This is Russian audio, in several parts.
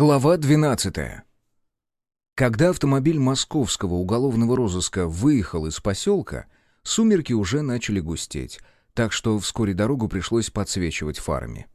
Глава 12. Когда автомобиль московского уголовного розыска выехал из поселка, сумерки уже начали густеть, так что вскоре дорогу пришлось подсвечивать фарами.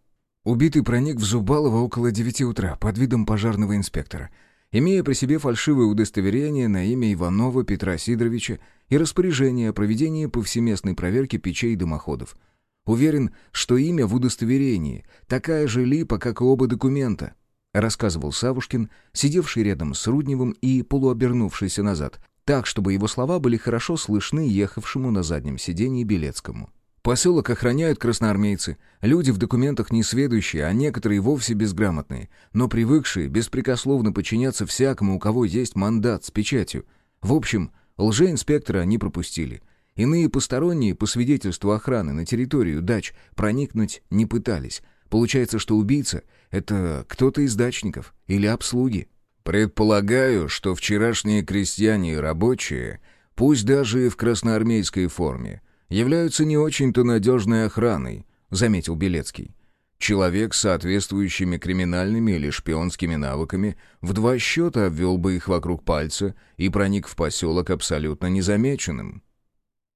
Убитый проник в Зубалово около девяти утра под видом пожарного инспектора, имея при себе фальшивое удостоверение на имя Иванова Петра Сидоровича и распоряжение о проведении повсеместной проверки печей и дымоходов. Уверен, что имя в удостоверении такая же липа, как и оба документа — рассказывал Савушкин, сидевший рядом с Рудневым и полуобернувшийся назад, так, чтобы его слова были хорошо слышны ехавшему на заднем сиденье Белецкому. Поселок охраняют красноармейцы, люди в документах несведущие, а некоторые вовсе безграмотные, но привыкшие беспрекословно подчиняться всякому, у кого есть мандат с печатью. В общем, лжеинспектора они пропустили. Иные посторонние, по свидетельству охраны, на территорию дач проникнуть не пытались, Получается, что убийца — это кто-то из дачников или обслуги. Предполагаю, что вчерашние крестьяне и рабочие, пусть даже и в красноармейской форме, являются не очень-то надежной охраной, заметил Белецкий. Человек с соответствующими криминальными или шпионскими навыками в два счета обвел бы их вокруг пальца и проник в поселок абсолютно незамеченным.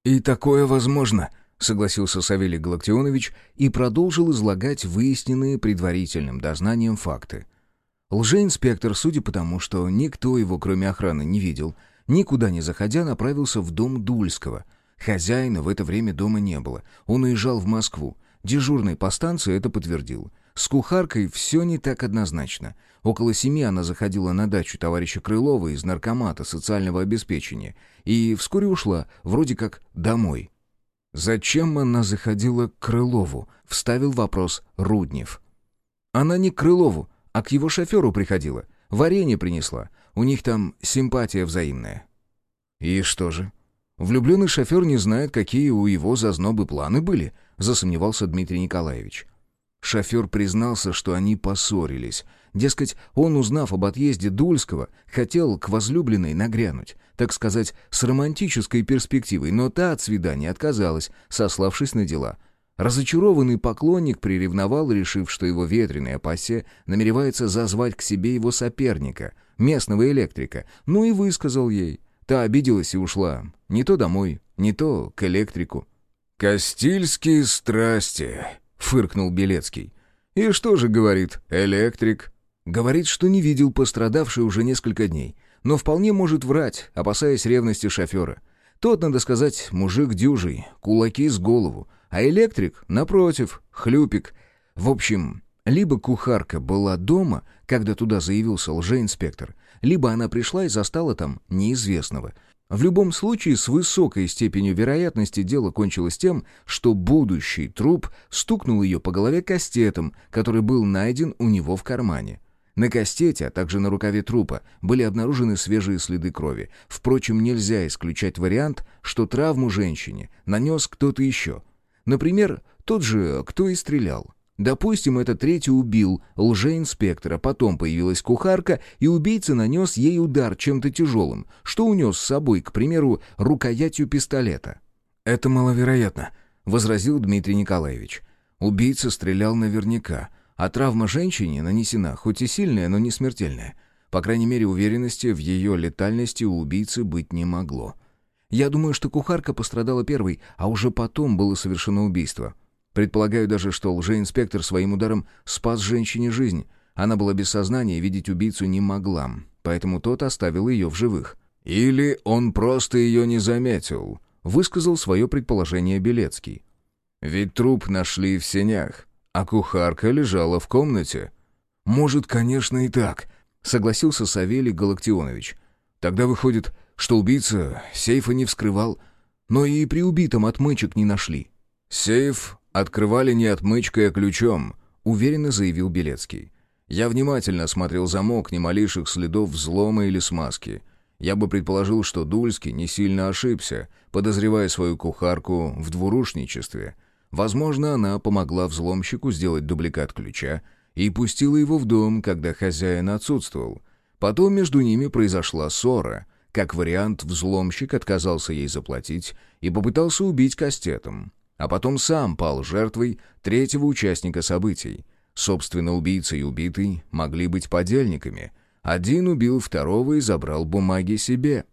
«И такое возможно», — согласился Савелий Галактионович и продолжил излагать выясненные предварительным дознанием факты. Лжеинспектор, судя по тому, что никто его, кроме охраны, не видел, никуда не заходя, направился в дом Дульского. Хозяина в это время дома не было. Он уезжал в Москву. Дежурный по станции это подтвердил. С кухаркой все не так однозначно. Около семи она заходила на дачу товарища Крылова из наркомата социального обеспечения и вскоре ушла, вроде как домой. «Зачем она заходила к Крылову?» — вставил вопрос Руднев. «Она не к Крылову, а к его шоферу приходила. Варенье принесла. У них там симпатия взаимная». «И что же?» «Влюбленный шофер не знает, какие у его зазнобы планы были», — засомневался Дмитрий Николаевич. Шофер признался, что они поссорились. Дескать, он, узнав об отъезде Дульского, хотел к возлюбленной нагрянуть, так сказать, с романтической перспективой, но та от свидания отказалась, сославшись на дела. Разочарованный поклонник приревновал, решив, что его ветреная пассия намеревается зазвать к себе его соперника, местного электрика, ну и высказал ей. Та обиделась и ушла. Не то домой, не то к электрику. «Кастильские страсти», — фыркнул Белецкий. «И что же говорит электрик?» Говорит, что не видел пострадавший уже несколько дней, но вполне может врать, опасаясь ревности шофера. Тот, надо сказать, мужик дюжий, кулаки с голову, а электрик, напротив, хлюпик. В общем, либо кухарка была дома, когда туда заявился лжеинспектор, либо она пришла и застала там неизвестного — в любом случае, с высокой степенью вероятности дело кончилось тем, что будущий труп стукнул ее по голове кастетом, который был найден у него в кармане. На кастете, а также на рукаве трупа, были обнаружены свежие следы крови. Впрочем, нельзя исключать вариант, что травму женщине нанес кто-то еще. Например, тот же, кто и стрелял. Допустим, этот третий убил лжеинспектора, потом появилась кухарка, и убийца нанес ей удар чем-то тяжелым, что унес с собой, к примеру, рукоятью пистолета. «Это маловероятно», — возразил Дмитрий Николаевич. «Убийца стрелял наверняка, а травма женщине нанесена, хоть и сильная, но не смертельная. По крайней мере, уверенности в ее летальности у убийцы быть не могло. Я думаю, что кухарка пострадала первой, а уже потом было совершено убийство». Предполагаю даже, что лжеинспектор своим ударом спас женщине жизнь. Она была без сознания и видеть убийцу не могла, поэтому тот оставил ее в живых. «Или он просто ее не заметил», — высказал свое предположение Белецкий. «Ведь труп нашли в сенях, а кухарка лежала в комнате». «Может, конечно, и так», — согласился Савелий Галактионович. «Тогда выходит, что убийца сейфа не вскрывал, но и при убитом отмычек не нашли». «Сейф «Открывали не отмычкой, а ключом», — уверенно заявил Белецкий. «Я внимательно осмотрел замок, ни малейших следов взлома или смазки. Я бы предположил, что Дульский не сильно ошибся, подозревая свою кухарку в двурушничестве. Возможно, она помогла взломщику сделать дубликат ключа и пустила его в дом, когда хозяин отсутствовал. Потом между ними произошла ссора. Как вариант, взломщик отказался ей заплатить и попытался убить кастетом а потом сам пал жертвой третьего участника событий. Собственно, убийца и убитый могли быть подельниками. Один убил второго и забрал бумаги себе.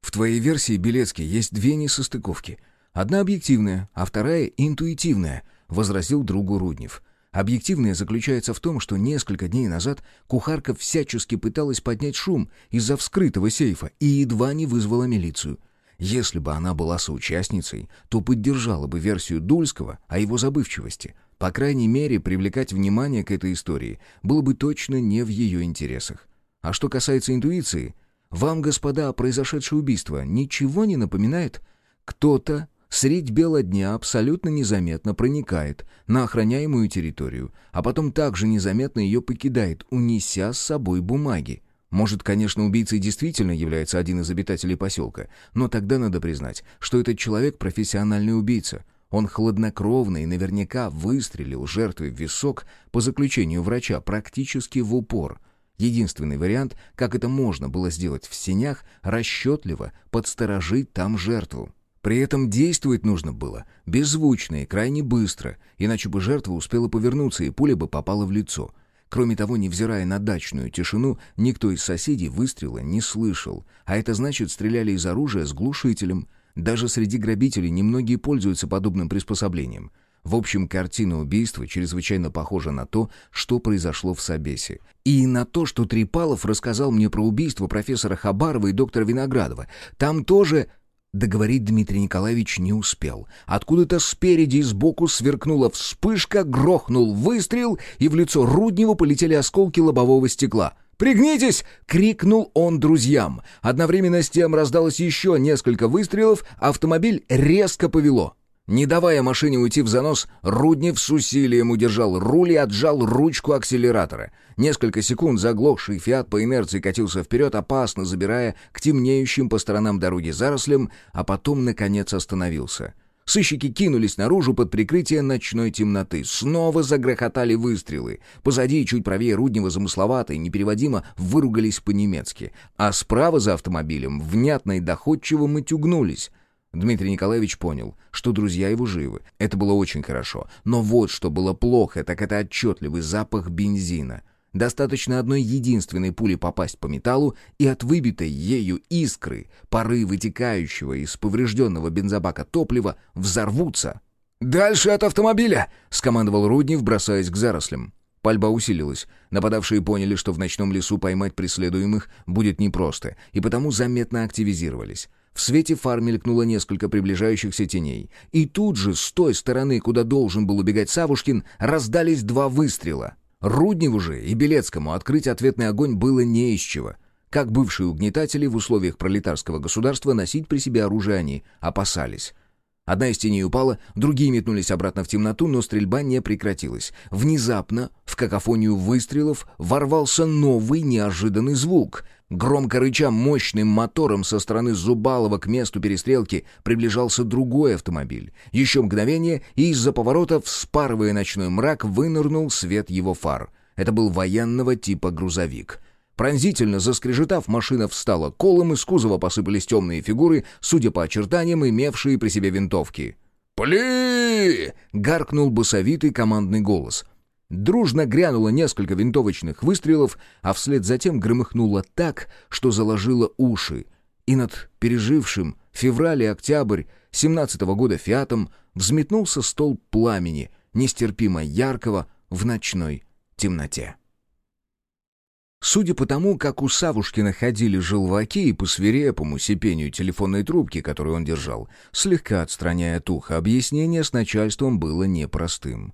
В твоей версии, Белецкий, есть две несостыковки. Одна объективная, а вторая интуитивная, возразил другу Руднев. Объективное заключается в том, что несколько дней назад кухарка всячески пыталась поднять шум из-за вскрытого сейфа и едва не вызвала милицию. Если бы она была соучастницей, то поддержала бы версию Дульского о его забывчивости. По крайней мере, привлекать внимание к этой истории было бы точно не в ее интересах. А что касается интуиции, вам, господа, произошедшее убийство ничего не напоминает? Кто-то средь бела дня абсолютно незаметно проникает на охраняемую территорию, а потом также незаметно ее покидает, унеся с собой бумаги. Может, конечно, убийцей действительно является один из обитателей поселка, но тогда надо признать, что этот человек профессиональный убийца. Он хладнокровно и наверняка выстрелил жертвой в висок по заключению врача практически в упор. Единственный вариант, как это можно было сделать в сенях, расчетливо подсторожить там жертву. При этом действовать нужно было беззвучно и крайне быстро, иначе бы жертва успела повернуться и пуля бы попала в лицо. Кроме того, невзирая на дачную тишину, никто из соседей выстрела не слышал, а это значит, стреляли из оружия с глушителем. Даже среди грабителей немногие пользуются подобным приспособлением. В общем, картина убийства чрезвычайно похожа на то, что произошло в Собесе. И на то, что Трипалов рассказал мне про убийство профессора Хабарова и доктора Виноградова. Там тоже... Договорить Дмитрий Николаевич не успел. Откуда-то спереди и сбоку сверкнула вспышка, грохнул выстрел, и в лицо Рудневу полетели осколки лобового стекла. «Пригнитесь!» — крикнул он друзьям. Одновременно с тем раздалось еще несколько выстрелов, автомобиль резко повело. Не давая машине уйти в занос, Руднев с усилием удержал руль и отжал ручку акселератора. Несколько секунд заглохший «Фиат» по инерции катился вперед, опасно забирая к темнеющим по сторонам дороги зарослям, а потом, наконец, остановился. Сыщики кинулись наружу под прикрытие ночной темноты. Снова загрохотали выстрелы. Позади, чуть правее Руднева, замысловато и непереводимо выругались по-немецки. А справа за автомобилем внятно и доходчиво матюгнулись. Дмитрий Николаевич понял, что друзья его живы. Это было очень хорошо. Но вот что было плохо, так это отчетливый запах бензина. Достаточно одной единственной пули попасть по металлу, и от выбитой ею искры, пары вытекающего из поврежденного бензобака топлива, взорвутся. «Дальше от автомобиля!» — скомандовал Руднев, бросаясь к зарослям. Пальба усилилась. Нападавшие поняли, что в ночном лесу поймать преследуемых будет непросто, и потому заметно активизировались. В свете фар мелькнуло несколько приближающихся теней. И тут же, с той стороны, куда должен был убегать Савушкин, раздались два выстрела. Рудневу же и Белецкому открыть ответный огонь было не из чего. Как бывшие угнетатели в условиях пролетарского государства носить при себе оружие они опасались. Одна из теней упала, другие метнулись обратно в темноту, но стрельба не прекратилась. Внезапно в какофонию выстрелов ворвался новый неожиданный звук. Громко рыча мощным мотором со стороны Зубалова к месту перестрелки приближался другой автомобиль. Еще мгновение, и из-за поворота, вспарывая ночной мрак, вынырнул свет его фар. Это был военного типа грузовик. Пронзительно заскрежетав, машина встала колом, из кузова посыпались темные фигуры, судя по очертаниям, имевшие при себе винтовки. «Пли!» — гаркнул басовитый командный голос — Дружно грянуло несколько винтовочных выстрелов, а вслед затем громыхнуло так, что заложило уши. И над пережившим февраль и октябрь 17 -го года «Фиатом» взметнулся стол пламени, нестерпимо яркого в ночной темноте. Судя по тому, как у Савушкина ходили желваки и по свирепому сипению телефонной трубки, которую он держал, слегка отстраняя от уха, объяснение с начальством было непростым.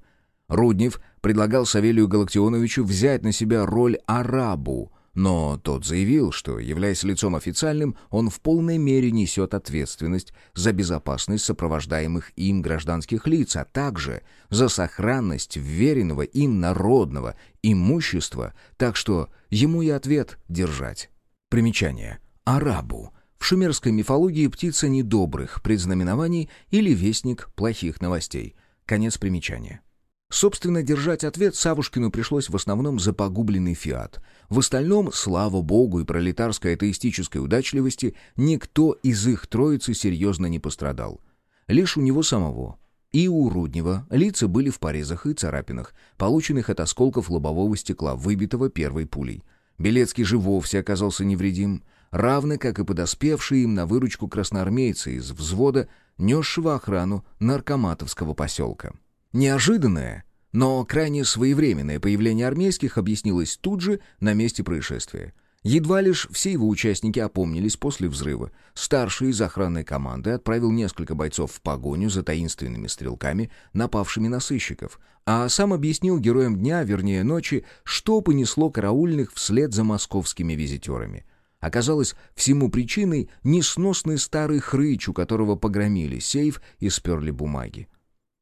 Руднев предлагал Савелию Галактионовичу взять на себя роль арабу, но тот заявил, что, являясь лицом официальным, он в полной мере несет ответственность за безопасность сопровождаемых им гражданских лиц, а также за сохранность вверенного им народного имущества, так что ему и ответ держать. Примечание. Арабу. В шумерской мифологии птица недобрых предзнаменований или вестник плохих новостей. Конец примечания. Собственно, держать ответ Савушкину пришлось в основном за погубленный «Фиат». В остальном, слава богу и пролетарской атеистической удачливости, никто из их троицы серьезно не пострадал. Лишь у него самого. И у Руднева лица были в порезах и царапинах, полученных от осколков лобового стекла, выбитого первой пулей. Белецкий же вовсе оказался невредим, равно как и подоспевшие им на выручку красноармейцы из взвода, несшего охрану наркоматовского поселка. Неожиданное, но крайне своевременное появление армейских объяснилось тут же на месте происшествия — Едва лишь все его участники опомнились после взрыва. Старший из охранной команды отправил несколько бойцов в погоню за таинственными стрелками, напавшими на сыщиков, а сам объяснил героям дня, вернее ночи, что понесло караульных вслед за московскими визитерами. Оказалось, всему причиной несносный старый хрыч, у которого погромили сейф и сперли бумаги.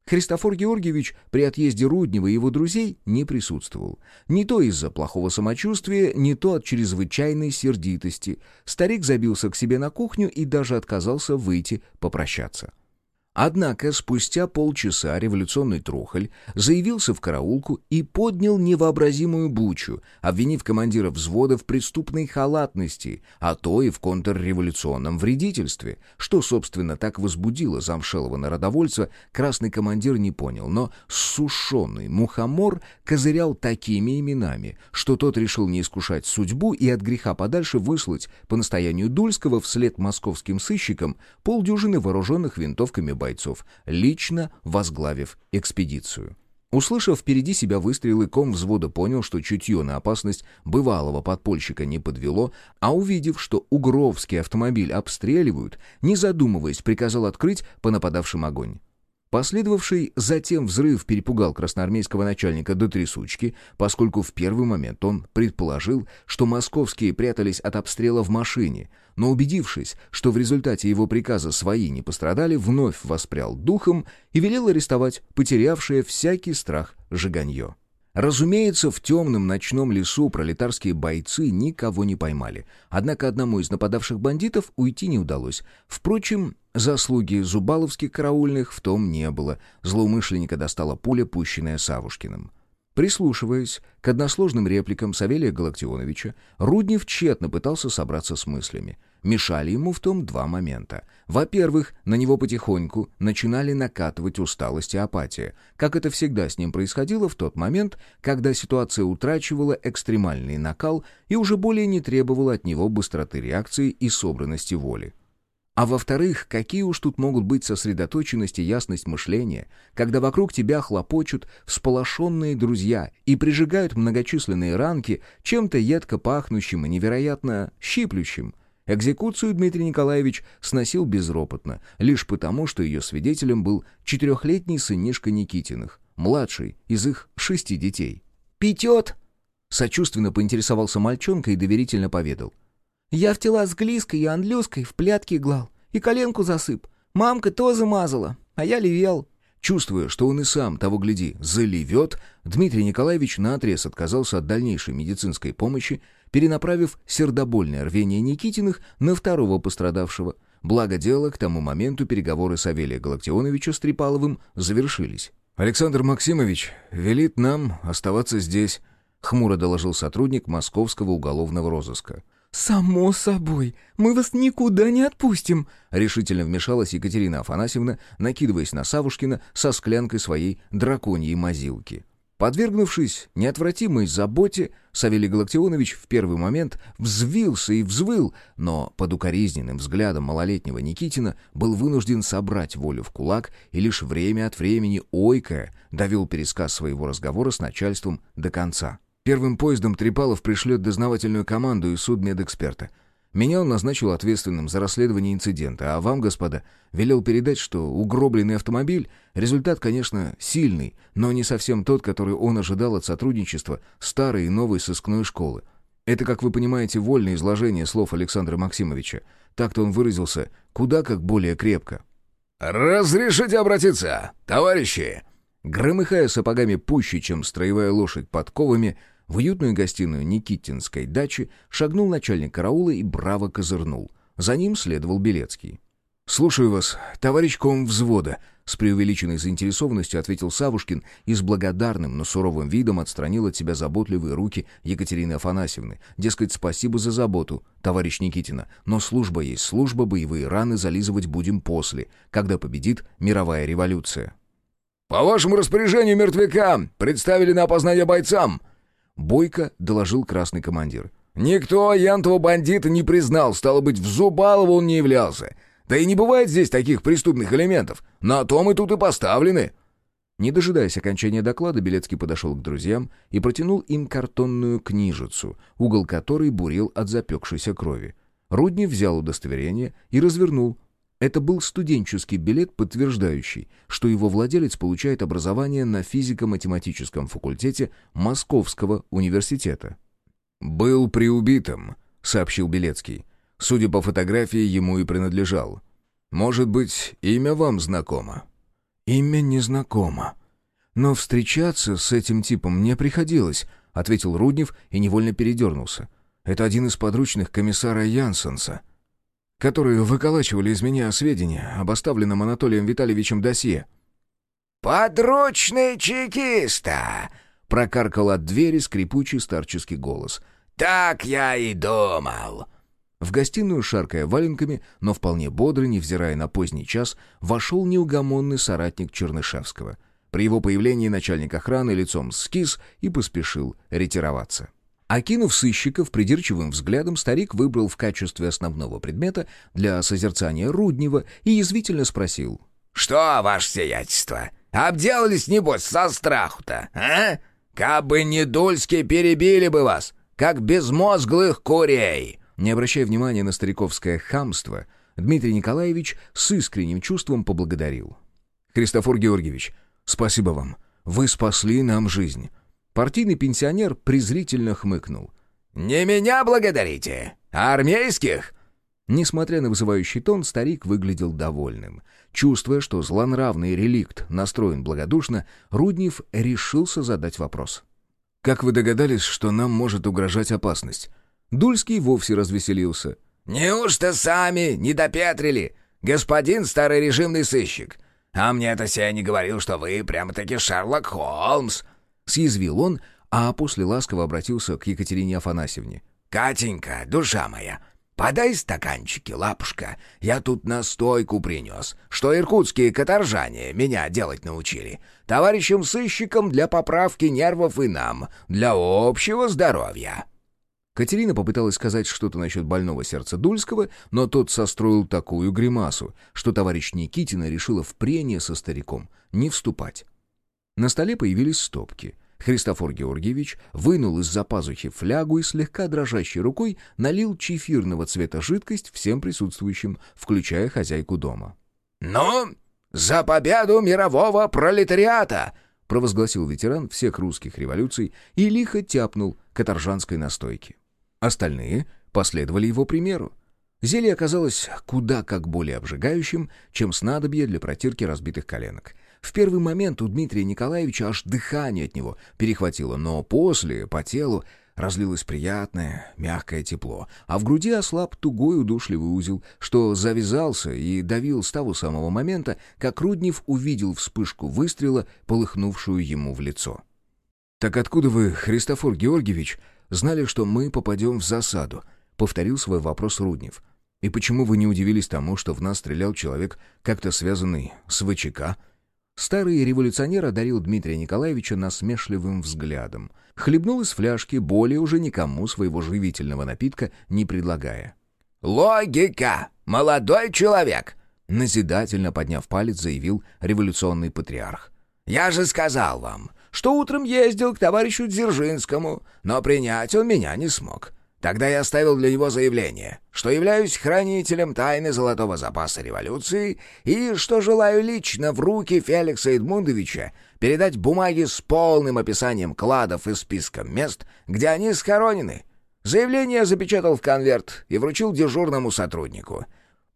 Христофор Георгиевич при отъезде Руднева и его друзей не присутствовал. Не то из-за плохого самочувствия, не то от чрезвычайной сердитости. Старик забился к себе на кухню и даже отказался выйти попрощаться. Однако спустя полчаса революционный трухаль заявился в караулку и поднял невообразимую бучу, обвинив командира взвода в преступной халатности, а то и в контрреволюционном вредительстве. Что, собственно, так возбудило замшелого народовольца, красный командир не понял, но сушеный мухомор козырял такими именами, что тот решил не искушать судьбу и от греха подальше выслать по настоянию Дульского вслед московским сыщикам полдюжины вооруженных винтовками бойцов бойцов, лично возглавив экспедицию. Услышав впереди себя выстрелы, ком взвода понял, что чутье на опасность бывалого подпольщика не подвело, а увидев, что угровский автомобиль обстреливают, не задумываясь, приказал открыть по нападавшим огонь. Последовавший затем взрыв перепугал красноармейского начальника до трясучки, поскольку в первый момент он предположил, что московские прятались от обстрела в машине, но убедившись, что в результате его приказа свои не пострадали, вновь воспрял духом и велел арестовать потерявшее всякий страх жиганье. Разумеется, в темном ночном лесу пролетарские бойцы никого не поймали. Однако одному из нападавших бандитов уйти не удалось. Впрочем, заслуги зубаловских караульных в том не было. Злоумышленника достала пуля, пущенная Савушкиным. Прислушиваясь к односложным репликам Савелия Галактионовича, Руднев тщетно пытался собраться с мыслями. Мешали ему в том два момента. Во-первых, на него потихоньку начинали накатывать усталость и апатия, как это всегда с ним происходило в тот момент, когда ситуация утрачивала экстремальный накал и уже более не требовала от него быстроты реакции и собранности воли. А во-вторых, какие уж тут могут быть сосредоточенность и ясность мышления, когда вокруг тебя хлопочут всполошенные друзья и прижигают многочисленные ранки чем-то едко пахнущим и невероятно щиплющим. Экзекуцию Дмитрий Николаевич сносил безропотно, лишь потому, что ее свидетелем был четырехлетний сынишка Никитиных, младший из их шести детей. «Пятет?» Сочувственно поинтересовался мальчонка и доверительно поведал — я в тела с Глиской и Андлюской в плятки глал. И коленку засып. Мамка тоже мазала, а я ливел. Чувствуя, что он и сам, того гляди, заливет, Дмитрий Николаевич наотрез отказался от дальнейшей медицинской помощи, перенаправив сердобольное рвение Никитиных на второго пострадавшего. Благо дело, к тому моменту переговоры Савелия Галактионовича с Трипаловым завершились. «Александр Максимович велит нам оставаться здесь», — хмуро доложил сотрудник московского уголовного розыска. «Само собой, мы вас никуда не отпустим», — решительно вмешалась Екатерина Афанасьевна, накидываясь на Савушкина со склянкой своей драконьей мазилки. Подвергнувшись неотвратимой заботе, Савелий Галактионович в первый момент взвился и взвыл, но под укоризненным взглядом малолетнего Никитина был вынужден собрать волю в кулак и лишь время от времени, ойкая, довел пересказ своего разговора с начальством до конца. Первым поездом Трипалов пришлет дознавательную команду и судмедэксперта. Меня он назначил ответственным за расследование инцидента, а вам, господа, велел передать, что угробленный автомобиль — результат, конечно, сильный, но не совсем тот, который он ожидал от сотрудничества старой и новой сыскной школы. Это, как вы понимаете, вольное изложение слов Александра Максимовича. Так-то он выразился куда как более крепко. «Разрешите обратиться, товарищи!» Громыхая сапогами пуще, чем строевая лошадь подковами, в уютную гостиную Никитинской дачи шагнул начальник караула и браво козырнул. За ним следовал Белецкий. «Слушаю вас, товарищ ком взвода», — с преувеличенной заинтересованностью ответил Савушкин и с благодарным, но суровым видом отстранил от себя заботливые руки Екатерины Афанасьевны. Дескать, спасибо за заботу, товарищ Никитина, но служба есть служба, боевые раны зализывать будем после, когда победит мировая революция. «По вашему распоряжению мертвяка представили на опознание бойцам!» Бойко доложил красный командир. «Никто янтого бандита не признал, стало быть, в Зубалово он не являлся. Да и не бывает здесь таких преступных элементов. На то мы тут и поставлены». Не дожидаясь окончания доклада, Белецкий подошел к друзьям и протянул им картонную книжицу, угол которой бурил от запекшейся крови. Руднев взял удостоверение и развернул. Это был студенческий билет, подтверждающий, что его владелец получает образование на физико-математическом факультете Московского университета. «Был приубитым», — сообщил Белецкий. Судя по фотографии, ему и принадлежал. «Может быть, имя вам знакомо?» «Имя незнакомо. Но встречаться с этим типом мне приходилось», — ответил Руднев и невольно передернулся. «Это один из подручных комиссара Янсенса, которые выколачивали из меня сведения об оставленном Анатолием Витальевичем досье». «Подручный чекиста!» — прокаркал от двери скрипучий старческий голос. «Так я и думал!» В гостиную, шаркая валенками, но вполне бодрый, невзирая на поздний час, вошел неугомонный соратник Чернышевского. При его появлении начальник охраны лицом скис и поспешил ретироваться. Окинув сыщиков придирчивым взглядом, старик выбрал в качестве основного предмета для созерцания Руднева и язвительно спросил. «Что, ваше сиятельство, обделались, небось, со страху-то, а? Кабы не Дульски, перебили бы вас, как безмозглых курей!» Не обращая внимания на стариковское хамство, Дмитрий Николаевич с искренним чувством поблагодарил. «Христофор Георгиевич, спасибо вам. Вы спасли нам жизнь». Партийный пенсионер презрительно хмыкнул. «Не меня благодарите, а армейских!» Несмотря на вызывающий тон, старик выглядел довольным. Чувствуя, что злонравный реликт настроен благодушно, Руднев решился задать вопрос. «Как вы догадались, что нам может угрожать опасность?» Дульский вовсе развеселился. «Неужто сами не допетрили, господин старый режимный сыщик? А мне-то сия не говорил, что вы прямо-таки Шерлок Холмс!» Съязвил он, а после ласково обратился к Екатерине Афанасьевне. «Катенька, душа моя, подай стаканчики, лапушка. Я тут настойку принес, что иркутские каторжане меня делать научили. Товарищам-сыщикам для поправки нервов и нам, для общего здоровья». Катерина попыталась сказать что-то насчет больного сердца Дульского, но тот состроил такую гримасу, что товарищ Никитина решила в прение со стариком не вступать. На столе появились стопки. Христофор Георгиевич вынул из-за пазухи флягу и слегка дрожащей рукой налил чефирного цвета жидкость всем присутствующим, включая хозяйку дома. «Ну, за победу мирового пролетариата!» провозгласил ветеран всех русских революций и лихо тяпнул каторжанской настойки. Остальные последовали его примеру. Зелье оказалось куда как более обжигающим, чем снадобье для протирки разбитых коленок. В первый момент у Дмитрия Николаевича аж дыхание от него перехватило, но после по телу разлилось приятное, мягкое тепло, а в груди ослаб тугой удушливый узел, что завязался и давил с того самого момента, как Руднев увидел вспышку выстрела, полыхнувшую ему в лицо. «Так откуда вы, Христофор Георгиевич, знали, что мы попадем в засаду?» — повторил свой вопрос Руднев. «И почему вы не удивились тому, что в нас стрелял человек, как-то связанный с ВЧК?» Старый революционер одарил Дмитрия Николаевича насмешливым взглядом. Хлебнул из фляжки, более уже никому своего живительного напитка не предлагая. «Логика! Молодой человек!» Назидательно подняв палец, заявил революционный патриарх. «Я же сказал вам, что утром ездил к товарищу Дзержинскому, но принять он меня не смог. Тогда я оставил для него заявление, что являюсь хранителем тайны золотого запаса революции и что желаю лично в руки Феликса Эдмундовича передать бумаги с полным описанием кладов и списком мест, где они схоронены. Заявление запечатал в конверт и вручил дежурному сотруднику.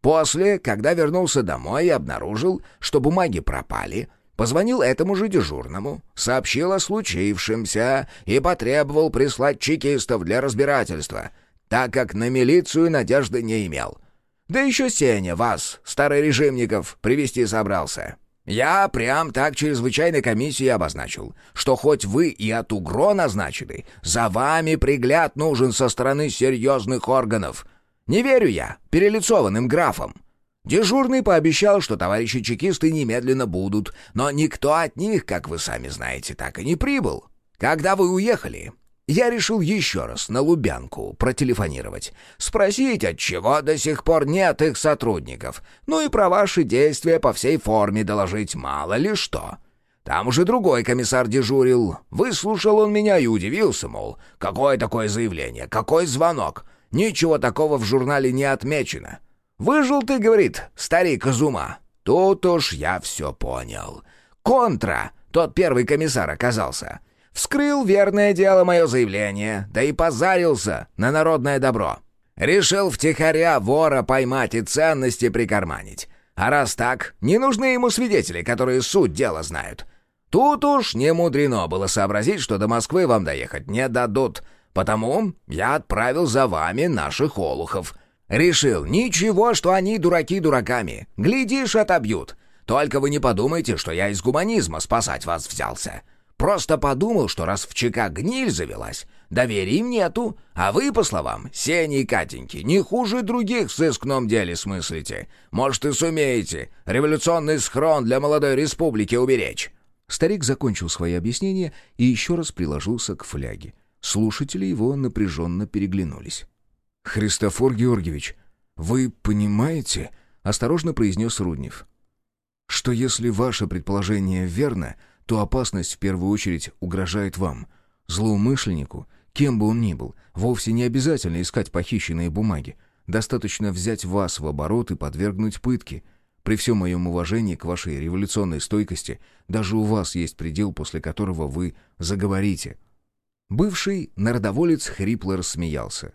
После, когда вернулся домой и обнаружил, что бумаги пропали — Позвонил этому же дежурному, сообщил о случившемся и потребовал прислать чекистов для разбирательства, так как на милицию надежды не имел. Да еще Сеня вас, старорежимников, привести собрался. Я прям так чрезвычайной комиссии обозначил, что хоть вы и от УГРО назначены, за вами пригляд нужен со стороны серьезных органов. Не верю я перелицованным графам. Дежурный пообещал, что товарищи чекисты немедленно будут, но никто от них, как вы сами знаете, так и не прибыл. Когда вы уехали, я решил еще раз на Лубянку протелефонировать, спросить, отчего до сих пор нет их сотрудников, ну и про ваши действия по всей форме доложить мало ли что. Там уже другой комиссар дежурил. Выслушал он меня и удивился, мол, какое такое заявление, какой звонок. Ничего такого в журнале не отмечено. «Выжил ты, — говорит, — старик из ума». Тут уж я все понял. Контра, тот первый комиссар оказался. Вскрыл верное дело мое заявление, да и позарился на народное добро. Решил втихаря вора поймать и ценности прикарманить. А раз так, не нужны ему свидетели, которые суть дела знают. Тут уж не мудрено было сообразить, что до Москвы вам доехать не дадут. Потому я отправил за вами наших олухов. Решил, ничего, что они дураки дураками. Глядишь, отобьют. Только вы не подумайте, что я из гуманизма спасать вас взялся. Просто подумал, что раз в ЧК гниль завелась, доверия им нету, а вы, по словам Сени и Катеньки, не хуже других в сыскном деле смыслите. Может, и сумеете революционный схрон для молодой республики уберечь». Старик закончил свои объяснения и еще раз приложился к фляге. Слушатели его напряженно переглянулись. «Христофор Георгиевич, вы понимаете?» — осторожно произнес Руднев. «Что если ваше предположение верно, то опасность в первую очередь угрожает вам. Злоумышленнику, кем бы он ни был, вовсе не обязательно искать похищенные бумаги. Достаточно взять вас в оборот и подвергнуть пытке. При всем моем уважении к вашей революционной стойкости, даже у вас есть предел, после которого вы заговорите». Бывший народоволец хрипло рассмеялся.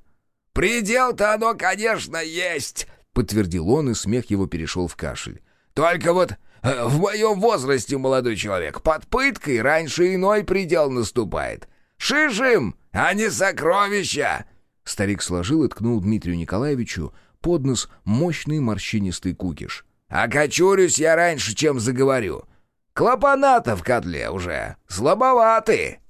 «Предел-то оно, конечно, есть!» — подтвердил он, и смех его перешел в кашель. «Только вот э, в моем возрасте, молодой человек, под пыткой раньше иной предел наступает. Шишим, а не сокровища!» Старик сложил и ткнул Дмитрию Николаевичу под нос мощный морщинистый кукиш. «Окочурюсь я раньше, чем заговорю. Клапаната в котле уже слабоваты!»